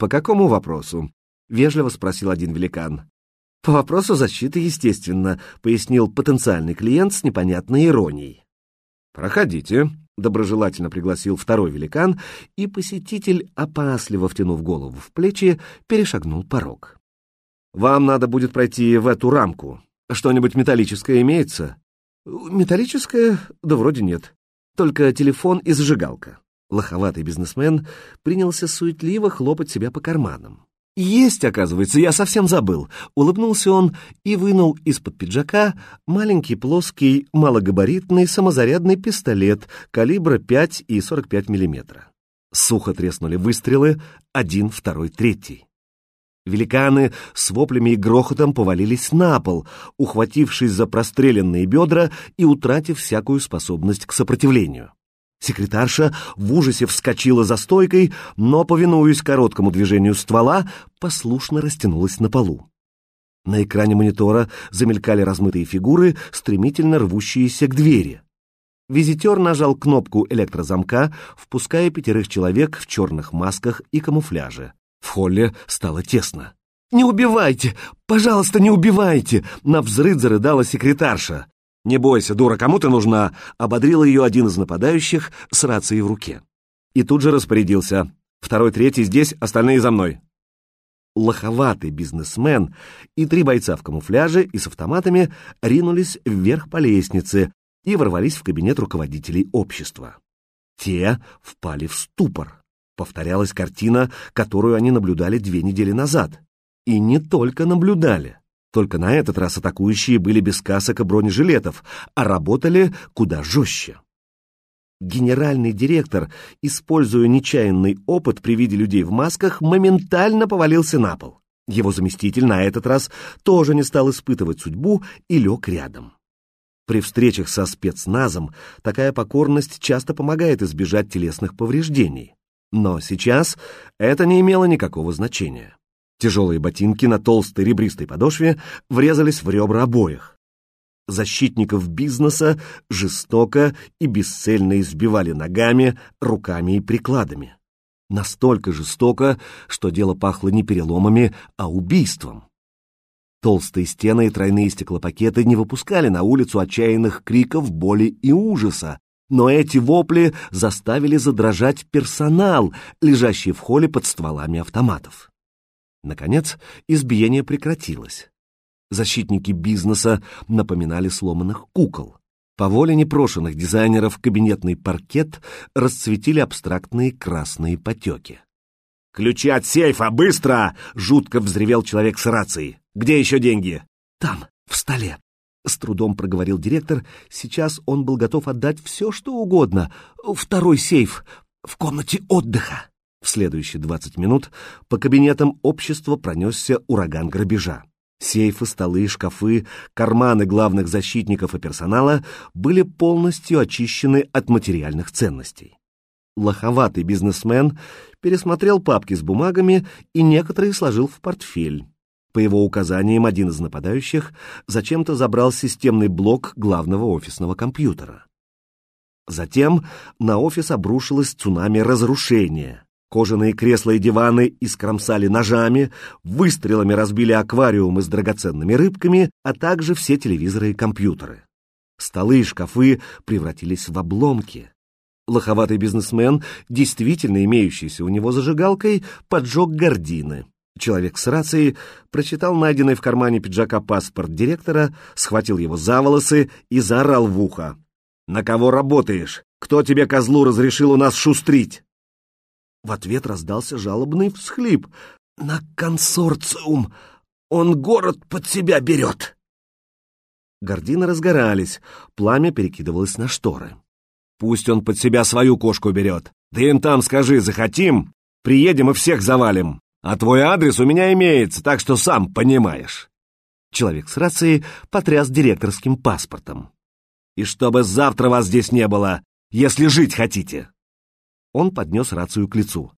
«По какому вопросу?» — вежливо спросил один великан. «По вопросу защиты, естественно», — пояснил потенциальный клиент с непонятной иронией. «Проходите», — доброжелательно пригласил второй великан, и посетитель, опасливо втянув голову в плечи, перешагнул порог. «Вам надо будет пройти в эту рамку. Что-нибудь металлическое имеется?» «Металлическое? Да вроде нет. Только телефон и зажигалка». Лоховатый бизнесмен принялся суетливо хлопать себя по карманам. «Есть, оказывается, я совсем забыл!» — улыбнулся он и вынул из-под пиджака маленький плоский малогабаритный самозарядный пистолет калибра 5 и 45 миллиметра. Сухо треснули выстрелы, один, второй, третий. Великаны с воплями и грохотом повалились на пол, ухватившись за простреленные бедра и утратив всякую способность к сопротивлению. Секретарша в ужасе вскочила за стойкой, но, повинуясь короткому движению ствола, послушно растянулась на полу. На экране монитора замелькали размытые фигуры, стремительно рвущиеся к двери. Визитер нажал кнопку электрозамка, впуская пятерых человек в черных масках и камуфляже. В холле стало тесно. «Не убивайте! Пожалуйста, не убивайте!» — навзрыд зарыдала секретарша. «Не бойся, дура, кому ты нужна?» — ободрил ее один из нападающих с рацией в руке. И тут же распорядился. «Второй, третий здесь, остальные за мной». Лоховатый бизнесмен и три бойца в камуфляже и с автоматами ринулись вверх по лестнице и ворвались в кабинет руководителей общества. Те впали в ступор. Повторялась картина, которую они наблюдали две недели назад. И не только наблюдали. Только на этот раз атакующие были без касок и бронежилетов, а работали куда жестче. Генеральный директор, используя нечаянный опыт при виде людей в масках, моментально повалился на пол. Его заместитель на этот раз тоже не стал испытывать судьбу и лег рядом. При встречах со спецназом такая покорность часто помогает избежать телесных повреждений. Но сейчас это не имело никакого значения. Тяжелые ботинки на толстой ребристой подошве врезались в ребра обоих. Защитников бизнеса жестоко и бесцельно избивали ногами, руками и прикладами. Настолько жестоко, что дело пахло не переломами, а убийством. Толстые стены и тройные стеклопакеты не выпускали на улицу отчаянных криков боли и ужаса, но эти вопли заставили задрожать персонал, лежащий в холле под стволами автоматов. Наконец, избиение прекратилось. Защитники бизнеса напоминали сломанных кукол. По воле непрошенных дизайнеров кабинетный паркет расцветили абстрактные красные потеки. «Ключи от сейфа, быстро!» — жутко взревел человек с рацией. «Где еще деньги?» «Там, в столе», — с трудом проговорил директор. Сейчас он был готов отдать все, что угодно. «Второй сейф в комнате отдыха». В следующие 20 минут по кабинетам общества пронесся ураган грабежа. Сейфы, столы, шкафы, карманы главных защитников и персонала были полностью очищены от материальных ценностей. Лоховатый бизнесмен пересмотрел папки с бумагами и некоторые сложил в портфель. По его указаниям один из нападающих зачем-то забрал системный блок главного офисного компьютера. Затем на офис обрушилось цунами разрушения. Кожаные кресла и диваны искромсали ножами, выстрелами разбили аквариумы с драгоценными рыбками, а также все телевизоры и компьютеры. Столы и шкафы превратились в обломки. Лоховатый бизнесмен, действительно имеющийся у него зажигалкой, поджег гардины. Человек с рацией прочитал найденный в кармане пиджака паспорт директора, схватил его за волосы и заорал в ухо. «На кого работаешь? Кто тебе, козлу, разрешил у нас шустрить?» В ответ раздался жалобный всхлип. «На консорциум! Он город под себя берет!» Гордины разгорались, пламя перекидывалось на шторы. «Пусть он под себя свою кошку берет. Ты им там скажи, захотим, приедем и всех завалим. А твой адрес у меня имеется, так что сам понимаешь». Человек с рацией потряс директорским паспортом. «И чтобы завтра вас здесь не было, если жить хотите!» Он поднес рацию к лицу.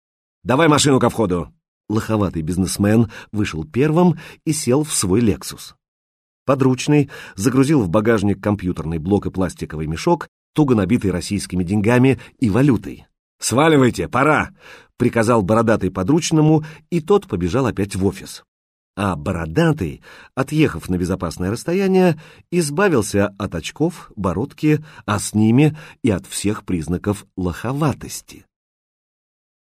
«Давай машину ко входу!» Лоховатый бизнесмен вышел первым и сел в свой «Лексус». Подручный загрузил в багажник компьютерный блок и пластиковый мешок, туго набитый российскими деньгами и валютой. «Сваливайте, пора!» — приказал Бородатый подручному, и тот побежал опять в офис. А Бородатый, отъехав на безопасное расстояние, избавился от очков, бородки, а с ними и от всех признаков лоховатости.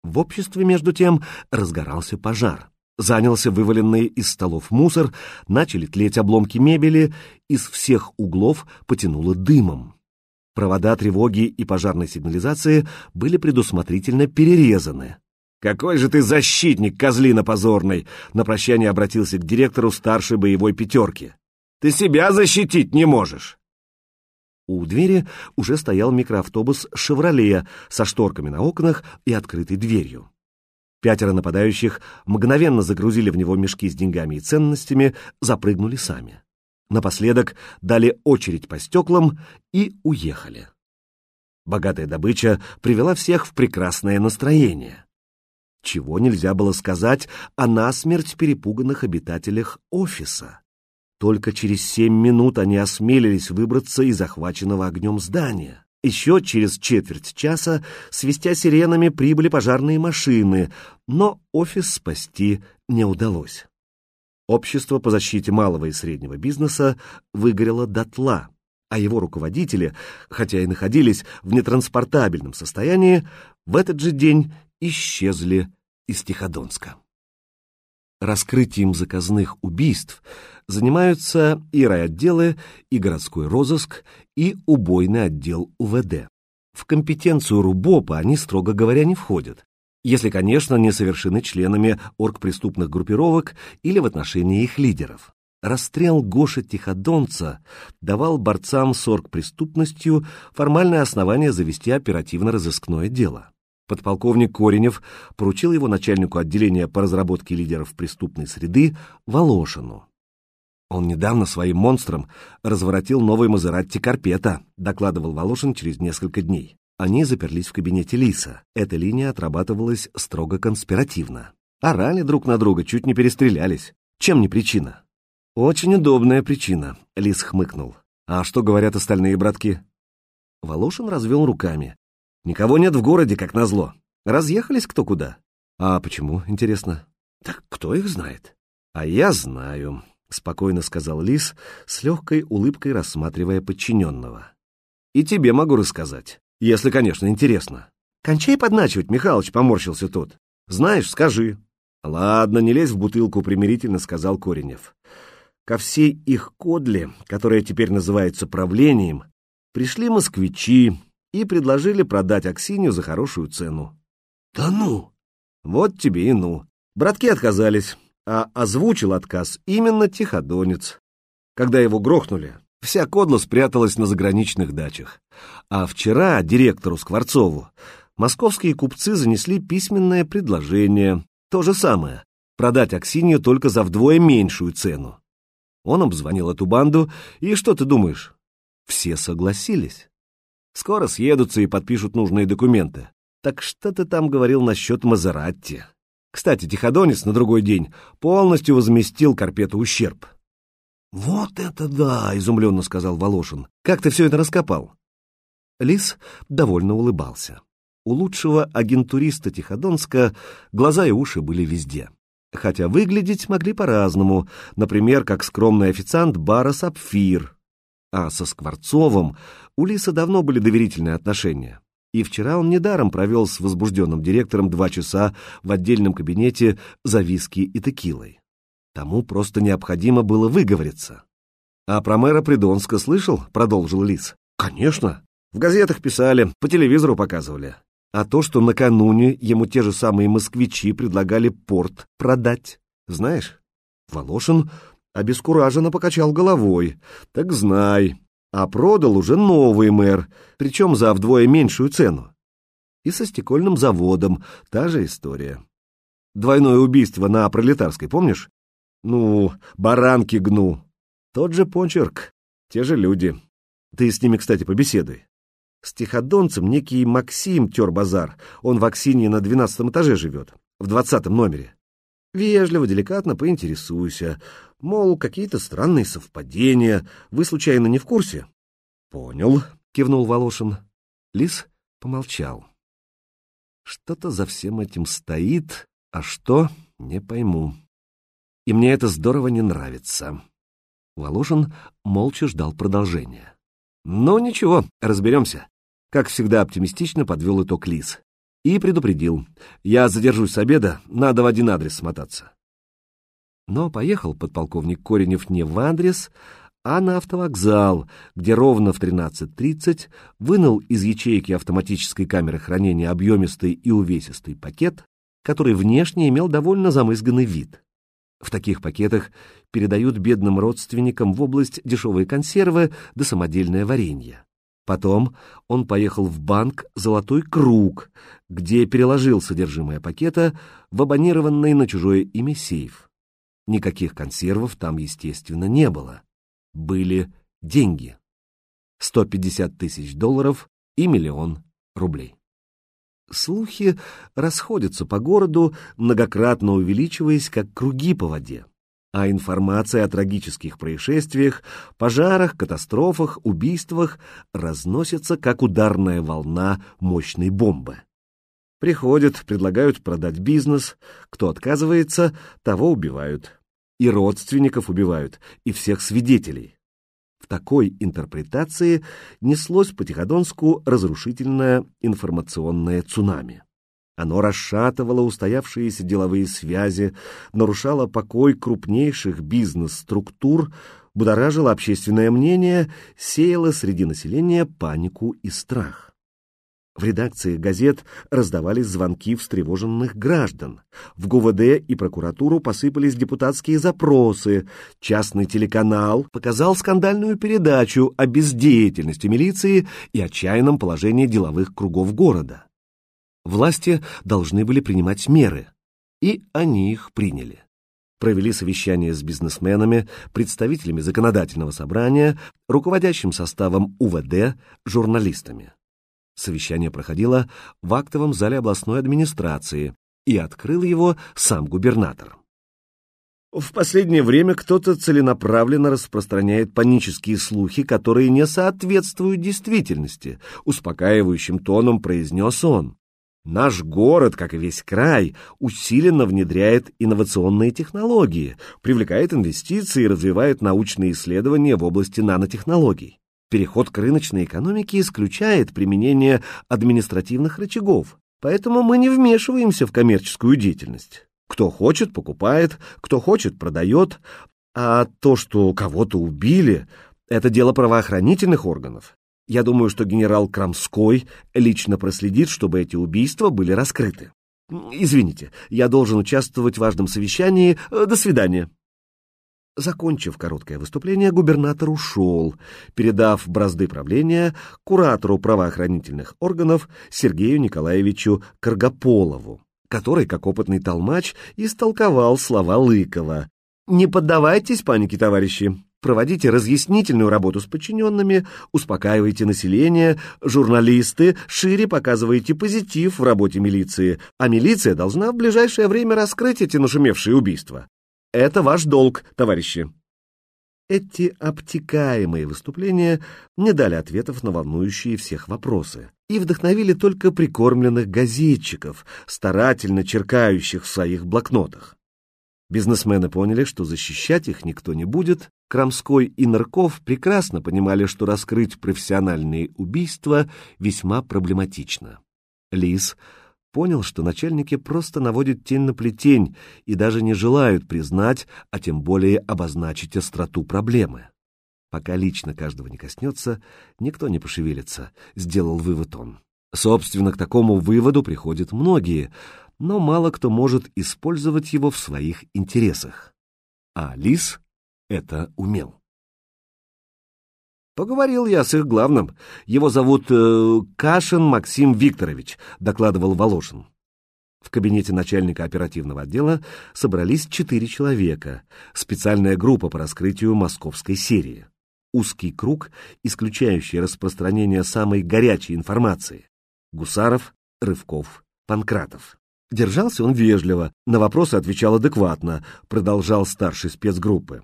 В обществе, между тем, разгорался пожар. Занялся вываленный из столов мусор, начали тлеть обломки мебели, из всех углов потянуло дымом. Провода тревоги и пожарной сигнализации были предусмотрительно перерезаны. «Какой же ты защитник, козлина позорный!» На прощание обратился к директору старшей боевой пятерки. «Ты себя защитить не можешь!» У двери уже стоял микроавтобус «Шевроле» со шторками на окнах и открытой дверью. Пятеро нападающих мгновенно загрузили в него мешки с деньгами и ценностями, запрыгнули сами. Напоследок дали очередь по стеклам и уехали. Богатая добыча привела всех в прекрасное настроение. Чего нельзя было сказать о насмерть перепуганных обитателях офиса. Только через семь минут они осмелились выбраться из захваченного огнем здания. Еще через четверть часа, свистя сиренами, прибыли пожарные машины, но офис спасти не удалось. Общество по защите малого и среднего бизнеса выгорело дотла, а его руководители, хотя и находились в нетранспортабельном состоянии, в этот же день исчезли из Тиходонска. Раскрытием заказных убийств занимаются и райотделы, и городской розыск, и убойный отдел УВД. В компетенцию РУБОПа они, строго говоря, не входят, если, конечно, не совершены членами оргпреступных группировок или в отношении их лидеров. Расстрел Гоши Тиходонца давал борцам с оргпреступностью формальное основание завести оперативно-розыскное дело. Подполковник Коренев поручил его начальнику отделения по разработке лидеров преступной среды Волошину. Он недавно своим монстром разворотил новый Мазератти Карпета, докладывал Волошин через несколько дней. Они заперлись в кабинете Лиса. Эта линия отрабатывалась строго конспиративно. Орали друг на друга, чуть не перестрелялись. Чем не причина? Очень удобная причина, Лис хмыкнул. А что говорят остальные братки? Волошин развел руками. Никого нет в городе, как назло. Разъехались кто куда. А почему, интересно? Так кто их знает? А я знаю, спокойно сказал Лис, с легкой улыбкой рассматривая подчиненного. И тебе могу рассказать. Если, конечно, интересно. Кончай подначивать, Михалыч, поморщился тот. Знаешь, скажи. Ладно, не лезь в бутылку, примирительно сказал Коренев. Ко всей их кодле, которая теперь называется правлением, пришли москвичи и предложили продать Аксинью за хорошую цену. Да ну! Вот тебе и ну. Братки отказались, а озвучил отказ именно Тиходонец. Когда его грохнули, Вся кодла спряталась на заграничных дачах. А вчера директору Скворцову московские купцы занесли письменное предложение. То же самое. Продать Аксинью только за вдвое меньшую цену. Он обзвонил эту банду, и что ты думаешь? Все согласились. Скоро съедутся и подпишут нужные документы. Так что ты там говорил насчет Мазератти? Кстати, Тиходонец на другой день полностью возместил Карпету ущерб. «Вот это да!» — изумленно сказал Волошин. «Как ты все это раскопал?» Лис довольно улыбался. У лучшего агентуриста Тиходонска глаза и уши были везде. Хотя выглядеть могли по-разному, например, как скромный официант бара «Сапфир». А со Скворцовым у Лиса давно были доверительные отношения. И вчера он недаром провел с возбужденным директором два часа в отдельном кабинете за виски и текилой. Тому просто необходимо было выговориться. «А про мэра Придонска слышал?» — продолжил Лис. «Конечно. В газетах писали, по телевизору показывали. А то, что накануне ему те же самые москвичи предлагали порт продать. Знаешь, Волошин обескураженно покачал головой. Так знай. А продал уже новый мэр, причем за вдвое меньшую цену. И со стекольным заводом та же история. Двойное убийство на Пролетарской, помнишь? Ну, баранки гну. Тот же почерк, те же люди. Ты с ними, кстати, побеседуй. С тиходонцем некий Максим тер базар. Он в Аксинии на двенадцатом этаже живет, в двадцатом номере. Вежливо, деликатно поинтересуйся. Мол, какие-то странные совпадения. Вы, случайно, не в курсе? Понял, кивнул Волошин. Лис помолчал. Что-то за всем этим стоит, а что — не пойму. И мне это здорово не нравится. Волошин молча ждал продолжения. «Ну, ничего, разберемся». Как всегда оптимистично подвел итог Лис. И предупредил. «Я задержусь с обеда, надо в один адрес смотаться». Но поехал подполковник Коренев не в адрес, а на автовокзал, где ровно в 13.30 вынул из ячейки автоматической камеры хранения объемистый и увесистый пакет, который внешне имел довольно замызганный вид. В таких пакетах передают бедным родственникам в область дешевые консервы да самодельное варенье. Потом он поехал в банк «Золотой круг», где переложил содержимое пакета в абонированный на чужое имя сейф. Никаких консервов там, естественно, не было. Были деньги. 150 тысяч долларов и миллион рублей. Слухи расходятся по городу, многократно увеличиваясь, как круги по воде. А информация о трагических происшествиях, пожарах, катастрофах, убийствах разносится, как ударная волна мощной бомбы. Приходят, предлагают продать бизнес, кто отказывается, того убивают. И родственников убивают, и всех свидетелей. В такой интерпретации неслось по Тиходонску разрушительное информационное цунами. Оно расшатывало устоявшиеся деловые связи, нарушало покой крупнейших бизнес-структур, будоражило общественное мнение, сеяло среди населения панику и страх. В редакции газет раздавались звонки встревоженных граждан. В ГУВД и прокуратуру посыпались депутатские запросы. Частный телеканал показал скандальную передачу о бездеятельности милиции и отчаянном положении деловых кругов города. Власти должны были принимать меры, и они их приняли. Провели совещание с бизнесменами, представителями законодательного собрания, руководящим составом УВД, журналистами. Совещание проходило в актовом зале областной администрации, и открыл его сам губернатор. В последнее время кто-то целенаправленно распространяет панические слухи, которые не соответствуют действительности, успокаивающим тоном произнес он. Наш город, как и весь край, усиленно внедряет инновационные технологии, привлекает инвестиции и развивает научные исследования в области нанотехнологий. Переход к рыночной экономике исключает применение административных рычагов, поэтому мы не вмешиваемся в коммерческую деятельность. Кто хочет, покупает, кто хочет, продает, а то, что кого-то убили, это дело правоохранительных органов. Я думаю, что генерал Крамской лично проследит, чтобы эти убийства были раскрыты. Извините, я должен участвовать в важном совещании. До свидания. Закончив короткое выступление, губернатор ушел, передав бразды правления куратору правоохранительных органов Сергею Николаевичу Каргополову, который, как опытный толмач, истолковал слова Лыкова. «Не поддавайтесь панике, товарищи!» Проводите разъяснительную работу с подчиненными, успокаивайте население, журналисты, шире показывайте позитив в работе милиции, а милиция должна в ближайшее время раскрыть эти нашумевшие убийства. Это ваш долг, товарищи. Эти обтекаемые выступления не дали ответов на волнующие всех вопросы и вдохновили только прикормленных газетчиков, старательно черкающих в своих блокнотах. Бизнесмены поняли, что защищать их никто не будет. Крамской и Нырков прекрасно понимали, что раскрыть профессиональные убийства весьма проблематично. Лис понял, что начальники просто наводят тень на плетень и даже не желают признать, а тем более обозначить остроту проблемы. Пока лично каждого не коснется, никто не пошевелится, сделал вывод он. Собственно, к такому выводу приходят многие, но мало кто может использовать его в своих интересах. А Лис это умел. Поговорил я с их главным. Его зовут э, Кашин Максим Викторович, докладывал Волошин. В кабинете начальника оперативного отдела собрались четыре человека, специальная группа по раскрытию московской серии. Узкий круг, исключающий распространение самой горячей информации. Гусаров, Рывков, Панкратов. Держался он вежливо, на вопросы отвечал адекватно, продолжал старший спецгруппы.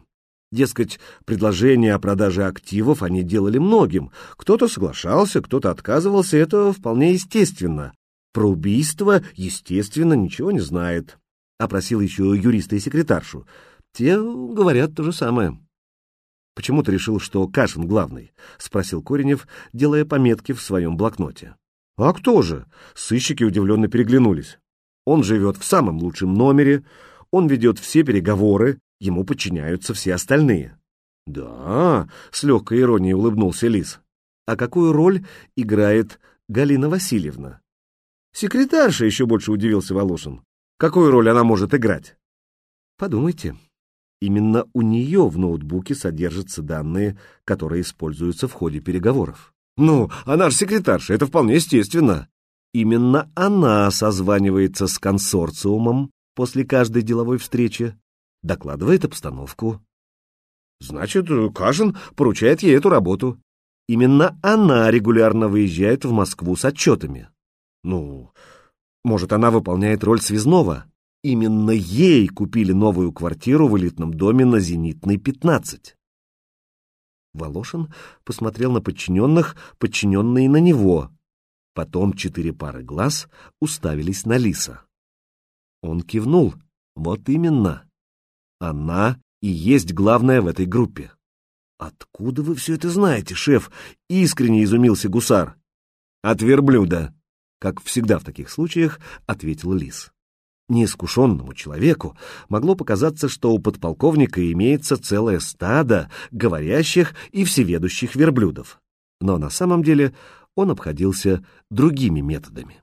Дескать, предложение о продаже активов они делали многим. Кто-то соглашался, кто-то отказывался, это вполне естественно. Про убийство, естественно, ничего не знает. Опросил еще юриста и секретаршу. Те говорят то же самое. «Почему ты решил, что Кашин главный?» — спросил Коренев, делая пометки в своем блокноте. «А кто же?» — сыщики удивленно переглянулись. «Он живет в самом лучшем номере, он ведет все переговоры, ему подчиняются все остальные». «Да», — с легкой иронией улыбнулся Лис. «А какую роль играет Галина Васильевна?» «Секретарша», — еще больше удивился Волошин. «Какую роль она может играть?» «Подумайте. Именно у нее в ноутбуке содержатся данные, которые используются в ходе переговоров». «Ну, она же секретарша, это вполне естественно». Именно она созванивается с консорциумом после каждой деловой встречи, докладывает обстановку, Значит, Кажин поручает ей эту работу. Именно она регулярно выезжает в Москву с отчетами. Ну, может, она выполняет роль связного? Именно ей купили новую квартиру в элитном доме на Зенитной, 15. Волошин посмотрел на подчиненных, подчиненные на него. Потом четыре пары глаз уставились на Лиса. Он кивнул. Вот именно. Она и есть главное в этой группе. «Откуда вы все это знаете, шеф?» — искренне изумился гусар. «От верблюда», — как всегда в таких случаях, ответил лис. Неискушенному человеку могло показаться, что у подполковника имеется целое стадо говорящих и всеведущих верблюдов. Но на самом деле он обходился другими методами.